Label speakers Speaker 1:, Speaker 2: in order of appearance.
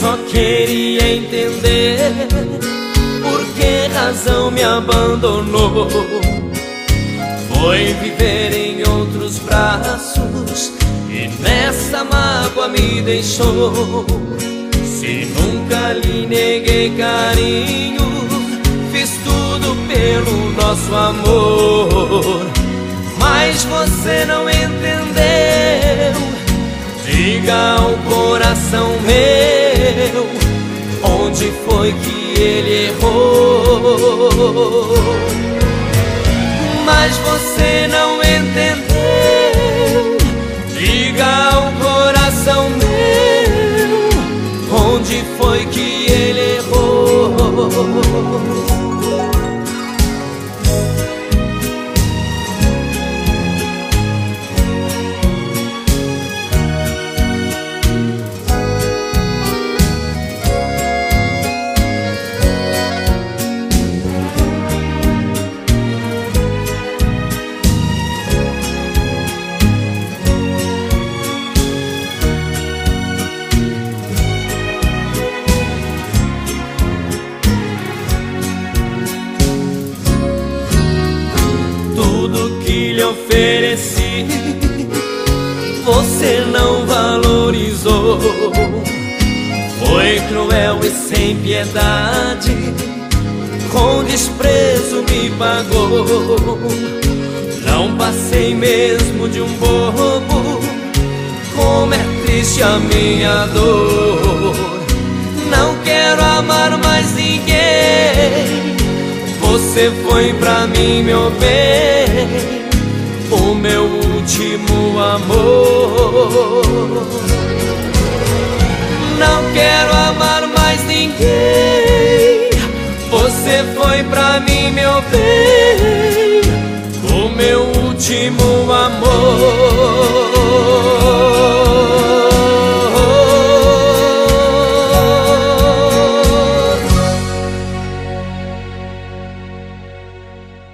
Speaker 1: só queria entender por que razão me abandonou. Foi viver em outros braços e nessa mágoa me deixou. Se nunca lhe neguei carinho, fiz tudo pelo nosso amor. Mas você não entendeu Diga ao coração meu Onde foi que ele errou? Mas você não entendeu. Diga ao coração meu Onde foi que lhe ofereci, você não valorizou. Foi cruel e sem piedade, com desprezo me pagou. Não passei mesmo de um bobo, como é triste a minha dor. Não quero amar mais. Você foi pra mim, meu bem o meu último amor. Não quero amar mais ninguém. Você foi pra mim, meu bem, o meu último amor.